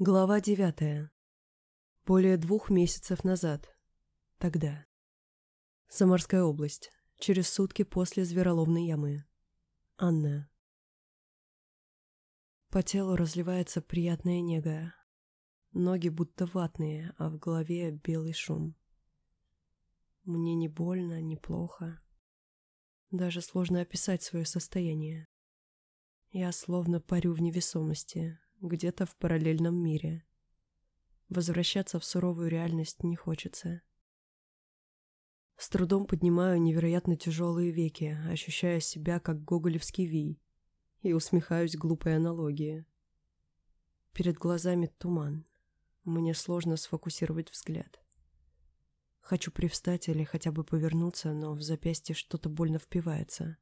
Глава девятая. Более двух месяцев назад. Тогда. Самарская область. Через сутки после звероловной ямы. Анна. По телу разливается приятная нега. Ноги будто ватные, а в голове белый шум. Мне не больно, не плохо. Даже сложно описать свое состояние. Я словно парю в невесомости, где-то в параллельном мире. Возвращаться в суровую реальность не хочется. С трудом поднимаю невероятно тяжелые веки, ощущая себя как гоголевский вий, и усмехаюсь глупой аналогии. Перед глазами туман. Мне сложно сфокусировать взгляд. Хочу привстать или хотя бы повернуться, но в запястье что-то больно впивается.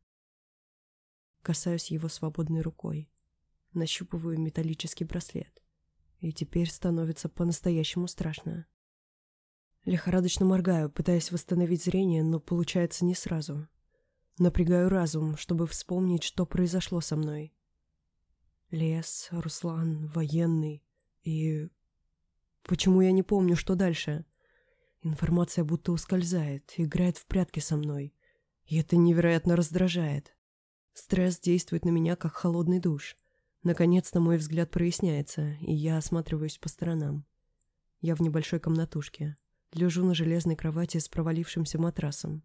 Касаюсь его свободной рукой нащупываю металлический браслет. И теперь становится по-настоящему страшно. Лихорадочно моргаю, пытаясь восстановить зрение, но получается не сразу. Напрягаю разум, чтобы вспомнить, что произошло со мной. Лес, Руслан, военный и... Почему я не помню, что дальше? Информация будто ускользает, играет в прятки со мной. И это невероятно раздражает. Стресс действует на меня, как холодный душ. Наконец-то мой взгляд проясняется, и я осматриваюсь по сторонам. Я в небольшой комнатушке. Лежу на железной кровати с провалившимся матрасом.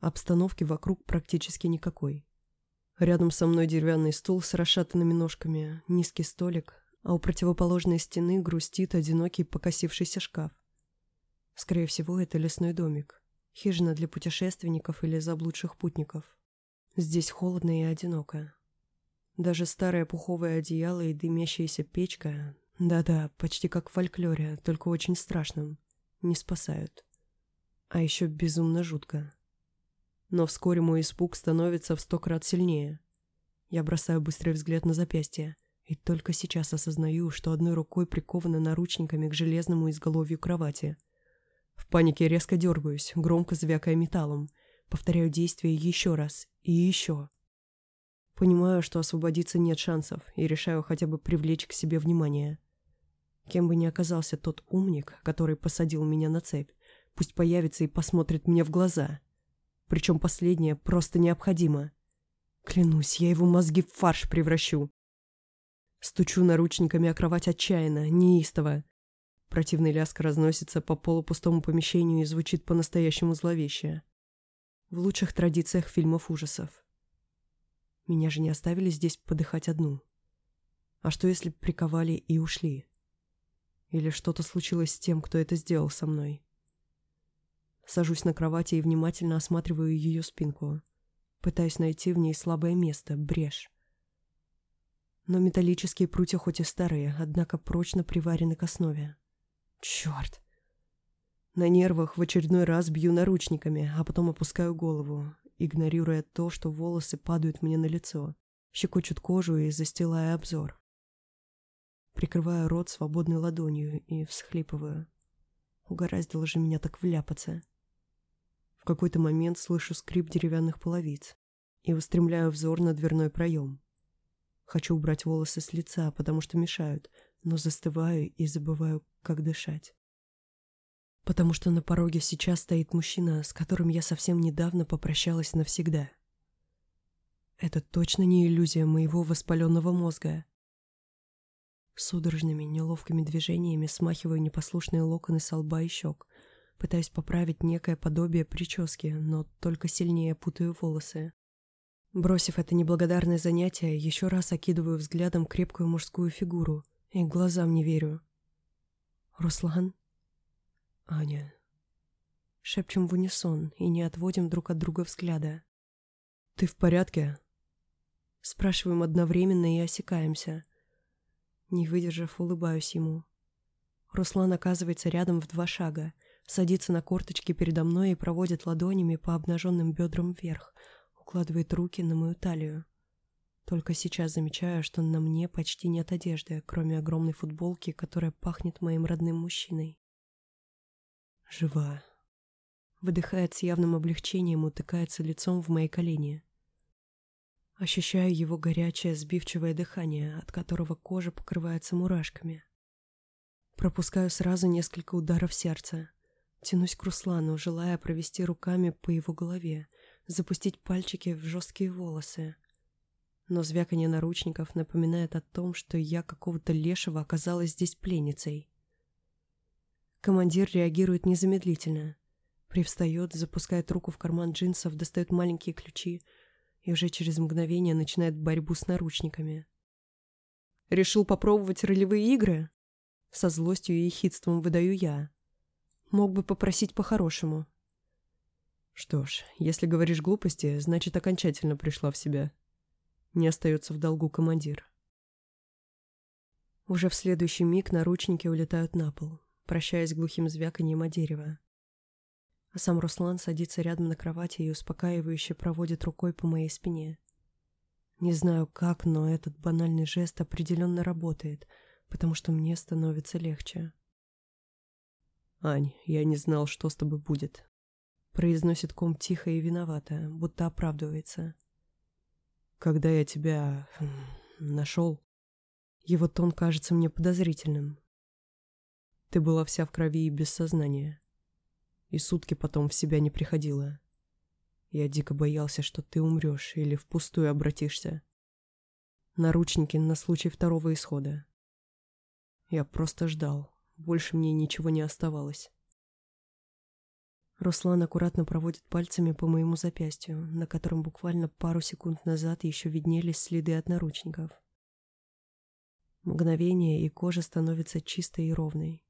Обстановки вокруг практически никакой. Рядом со мной деревянный стул с расшатанными ножками, низкий столик, а у противоположной стены грустит одинокий покосившийся шкаф. Скорее всего, это лесной домик. Хижина для путешественников или заблудших путников. Здесь холодно и одиноко. Даже старое пуховое одеяло и дымящаяся печка, да-да, почти как в фольклоре, только очень страшном, не спасают. А еще безумно жутко. Но вскоре мой испуг становится в сто крат сильнее. Я бросаю быстрый взгляд на запястье, и только сейчас осознаю, что одной рукой прикована наручниками к железному изголовью кровати. В панике резко дергаюсь, громко звякая металлом, повторяю действие еще раз и еще. Понимаю, что освободиться нет шансов, и решаю хотя бы привлечь к себе внимание. Кем бы ни оказался тот умник, который посадил меня на цепь, пусть появится и посмотрит мне в глаза. Причем последнее просто необходимо. Клянусь, я его мозги в фарш превращу. Стучу наручниками о кровать отчаянно, неистово. Противный лязг разносится по полупустому помещению и звучит по-настоящему зловеще. В лучших традициях фильмов ужасов. Меня же не оставили здесь подыхать одну. А что, если приковали и ушли? Или что-то случилось с тем, кто это сделал со мной? Сажусь на кровати и внимательно осматриваю ее спинку. Пытаюсь найти в ней слабое место, брешь. Но металлические прутья хоть и старые, однако прочно приварены к основе. Черт! На нервах в очередной раз бью наручниками, а потом опускаю голову игнорируя то, что волосы падают мне на лицо, щекочут кожу и застилая обзор. Прикрываю рот свободной ладонью и всхлипываю. Угораздило же меня так вляпаться. В какой-то момент слышу скрип деревянных половиц и устремляю взор на дверной проем. Хочу убрать волосы с лица, потому что мешают, но застываю и забываю, как дышать. Потому что на пороге сейчас стоит мужчина, с которым я совсем недавно попрощалась навсегда. Это точно не иллюзия моего воспаленного мозга. Судорожными, неловкими движениями смахиваю непослушные локоны со лба и щек, пытаясь поправить некое подобие прически, но только сильнее путаю волосы. Бросив это неблагодарное занятие, еще раз окидываю взглядом крепкую мужскую фигуру и глазам не верю. «Руслан?» Аня. Шепчем в унисон и не отводим друг от друга взгляда. «Ты в порядке?» Спрашиваем одновременно и осекаемся. Не выдержав, улыбаюсь ему. Руслан оказывается рядом в два шага, садится на корточки передо мной и проводит ладонями по обнаженным бедрам вверх, укладывает руки на мою талию. Только сейчас замечаю, что на мне почти нет одежды, кроме огромной футболки, которая пахнет моим родным мужчиной. Жива. Выдыхает с явным облегчением, утыкается лицом в мои колени. Ощущаю его горячее, сбивчивое дыхание, от которого кожа покрывается мурашками. Пропускаю сразу несколько ударов сердца. Тянусь к Руслану, желая провести руками по его голове, запустить пальчики в жесткие волосы. Но звяканье наручников напоминает о том, что я какого-то лешего оказалась здесь пленницей. Командир реагирует незамедлительно. Привстает, запускает руку в карман джинсов, достает маленькие ключи и уже через мгновение начинает борьбу с наручниками. «Решил попробовать ролевые игры?» Со злостью и ехидством выдаю я. Мог бы попросить по-хорошему. Что ж, если говоришь глупости, значит, окончательно пришла в себя. Не остается в долгу командир. Уже в следующий миг наручники улетают на пол, прощаясь глухим звяканьем о дерево. А сам Руслан садится рядом на кровати и успокаивающе проводит рукой по моей спине. Не знаю как, но этот банальный жест определенно работает, потому что мне становится легче. «Ань, я не знал, что с тобой будет», — произносит ком тихо и виновато, будто оправдывается. «Когда я тебя... Хм, нашел, его тон кажется мне подозрительным. Ты была вся в крови и без сознания. И сутки потом в себя не приходила. Я дико боялся, что ты умрешь или впустую обратишься. Наручники на случай второго исхода. Я просто ждал. Больше мне ничего не оставалось. Руслан аккуратно проводит пальцами по моему запястью, на котором буквально пару секунд назад еще виднелись следы от наручников. Мгновение, и кожа становится чистой и ровной.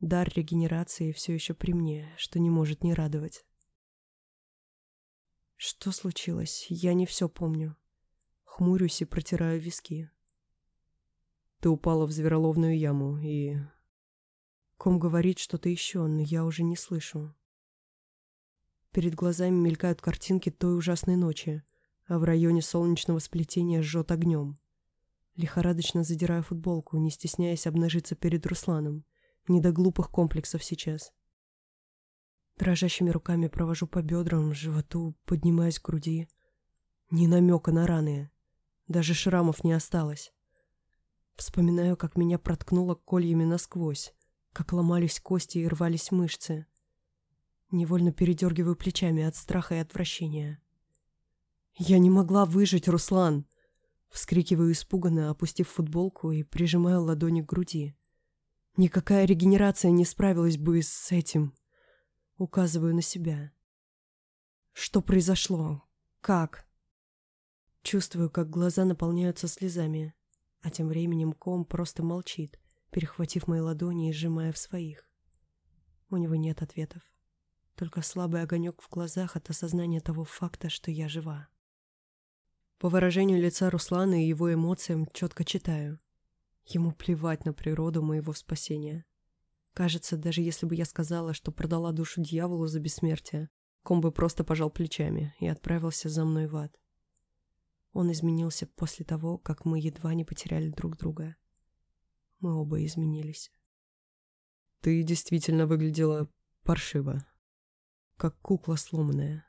Дар регенерации все еще при мне, что не может не радовать. Что случилось? Я не все помню. Хмурюсь и протираю виски. Ты упала в звероловную яму и Ком говорит что-то еще, но я уже не слышу. Перед глазами мелькают картинки той ужасной ночи, а в районе солнечного сплетения жжет огнем. Лихорадочно задираю футболку, не стесняясь обнажиться перед Русланом. Не до глупых комплексов сейчас. Дрожащими руками провожу по бедрам, животу, поднимаясь к груди. Ни намека на раны. Даже шрамов не осталось. Вспоминаю, как меня проткнуло кольями насквозь как ломались кости и рвались мышцы. Невольно передергиваю плечами от страха и отвращения. «Я не могла выжить, Руслан!» Вскрикиваю испуганно, опустив футболку и прижимаю ладони к груди. «Никакая регенерация не справилась бы с этим!» Указываю на себя. «Что произошло? Как?» Чувствую, как глаза наполняются слезами, а тем временем ком просто молчит, перехватив мои ладони и сжимая в своих. У него нет ответов. Только слабый огонек в глазах от осознания того факта, что я жива. По выражению лица Руслана и его эмоциям четко читаю. Ему плевать на природу моего спасения. Кажется, даже если бы я сказала, что продала душу дьяволу за бессмертие, Ком бы просто пожал плечами и отправился за мной в ад. Он изменился после того, как мы едва не потеряли друг друга. Мы оба изменились. Ты действительно выглядела паршиво. Как кукла сломанная.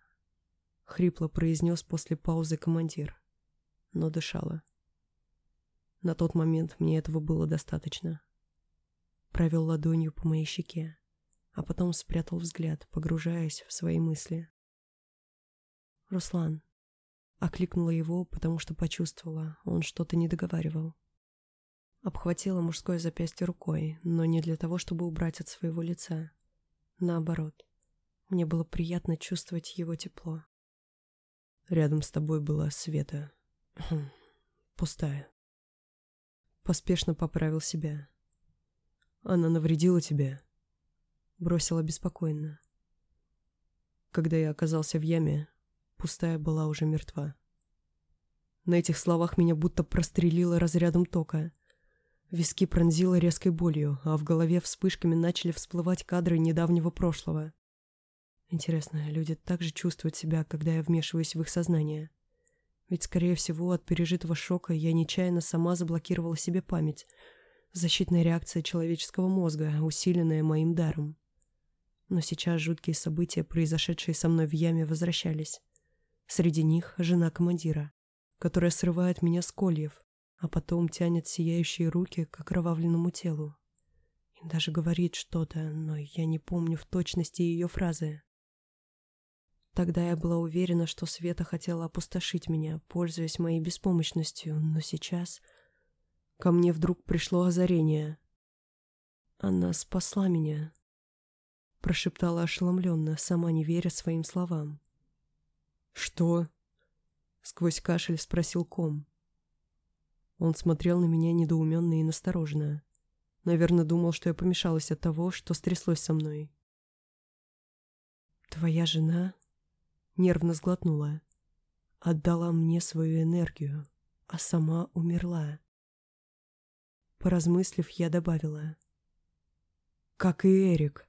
Хрипло произнес после паузы командир. Но дышала. На тот момент мне этого было достаточно. Провел ладонью по моей щеке, а потом спрятал взгляд, погружаясь в свои мысли. «Руслан», — окликнула его, потому что почувствовала, он что-то не договаривал. Обхватила мужское запястье рукой, но не для того, чтобы убрать от своего лица. Наоборот, мне было приятно чувствовать его тепло. Рядом с тобой была Света. Хм, пустая. Поспешно поправил себя. Она навредила тебе. Бросила беспокойно. Когда я оказался в яме, пустая была уже мертва. На этих словах меня будто прострелило разрядом тока — Виски пронзило резкой болью, а в голове вспышками начали всплывать кадры недавнего прошлого. Интересно, люди так же чувствуют себя, когда я вмешиваюсь в их сознание? Ведь, скорее всего, от пережитого шока я нечаянно сама заблокировала себе память. Защитная реакция человеческого мозга, усиленная моим даром. Но сейчас жуткие события, произошедшие со мной в яме, возвращались. Среди них жена командира, которая срывает меня с кольев, а потом тянет сияющие руки к окровавленному телу и даже говорит что-то, но я не помню в точности ее фразы. Тогда я была уверена, что Света хотела опустошить меня, пользуясь моей беспомощностью, но сейчас ко мне вдруг пришло озарение. Она спасла меня, прошептала ошеломленно, сама не веря своим словам. «Что?» — сквозь кашель спросил ком. Он смотрел на меня недоуменно и настороженно. Наверное, думал, что я помешалась от того, что стряслось со мной. «Твоя жена?» Нервно сглотнула. Отдала мне свою энергию, а сама умерла. Поразмыслив, я добавила. Как и Эрик.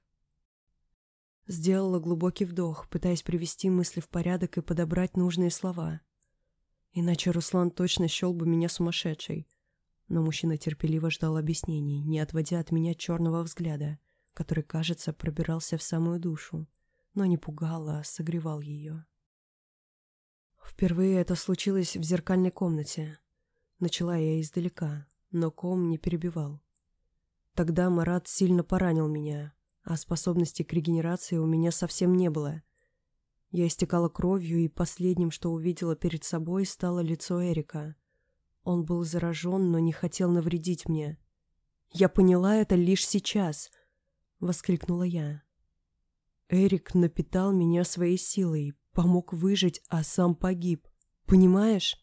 Сделала глубокий вдох, пытаясь привести мысли в порядок и подобрать нужные слова. Иначе Руслан точно счел бы меня сумасшедшей. Но мужчина терпеливо ждал объяснений, не отводя от меня черного взгляда, который, кажется, пробирался в самую душу но не пугал, а согревал ее. Впервые это случилось в зеркальной комнате. Начала я издалека, но ком не перебивал. Тогда Марат сильно поранил меня, а способности к регенерации у меня совсем не было. Я истекала кровью, и последним, что увидела перед собой, стало лицо Эрика. Он был заражен, но не хотел навредить мне. «Я поняла это лишь сейчас!» — воскликнула я. Эрик напитал меня своей силой, помог выжить, а сам погиб. Понимаешь?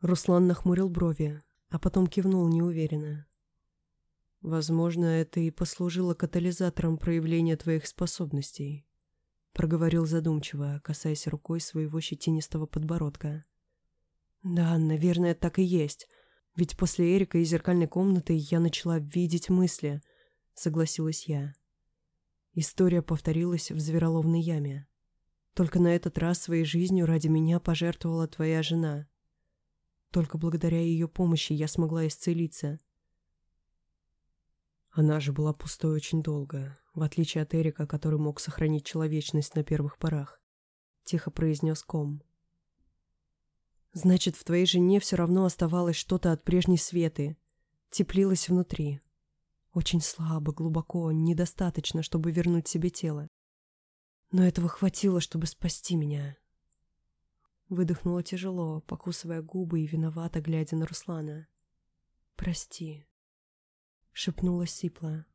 Руслан нахмурил брови, а потом кивнул неуверенно. Возможно, это и послужило катализатором проявления твоих способностей, проговорил задумчиво, касаясь рукой своего щетинистого подбородка. Да, наверное, так и есть. Ведь после Эрика и зеркальной комнаты я начала видеть мысли, согласилась я. История повторилась в звероловной яме. Только на этот раз своей жизнью ради меня пожертвовала твоя жена. Только благодаря ее помощи я смогла исцелиться. Она же была пустой очень долго, в отличие от Эрика, который мог сохранить человечность на первых порах. Тихо произнес Ком. Значит, в твоей жене все равно оставалось что-то от прежней Светы. Теплилось внутри. Очень слабо, глубоко, недостаточно, чтобы вернуть себе тело. Но этого хватило, чтобы спасти меня. Выдохнула тяжело, покусывая губы и виновато, глядя на Руслана. «Прости», — шепнула сипла.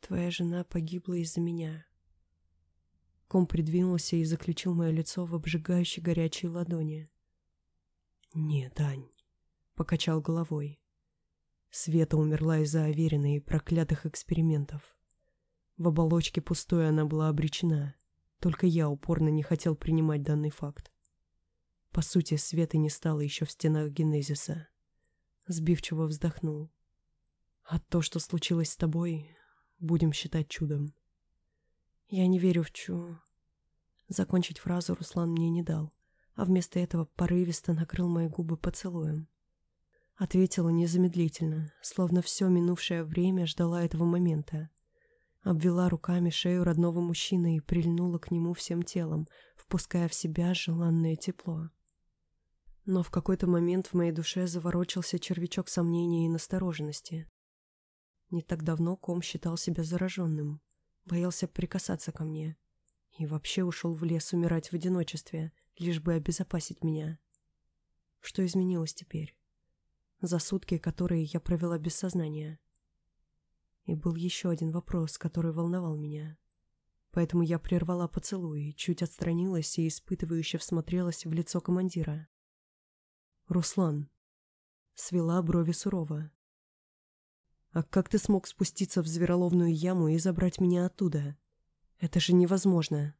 «Твоя жена погибла из-за меня». Ком придвинулся и заключил мое лицо в обжигающей горячей ладони. «Нет, Ань», — покачал головой. Света умерла из-за уверенных и проклятых экспериментов. В оболочке пустой она была обречена. Только я упорно не хотел принимать данный факт. По сути, Светы не стало еще в стенах Генезиса. Сбивчиво вздохнул. А то, что случилось с тобой, будем считать чудом. Я не верю в чу... Закончить фразу Руслан мне не дал, а вместо этого порывисто накрыл мои губы поцелуем. Ответила незамедлительно, словно все минувшее время ждала этого момента. Обвела руками шею родного мужчины и прильнула к нему всем телом, впуская в себя желанное тепло. Но в какой-то момент в моей душе заворочился червячок сомнения и настороженности. Не так давно ком считал себя зараженным, боялся прикасаться ко мне и вообще ушел в лес умирать в одиночестве, лишь бы обезопасить меня. Что изменилось теперь? За сутки, которые я провела без сознания. И был еще один вопрос, который волновал меня. Поэтому я прервала поцелуй, чуть отстранилась и испытывающе всмотрелась в лицо командира. «Руслан», — свела брови сурово. «А как ты смог спуститься в звероловную яму и забрать меня оттуда? Это же невозможно!»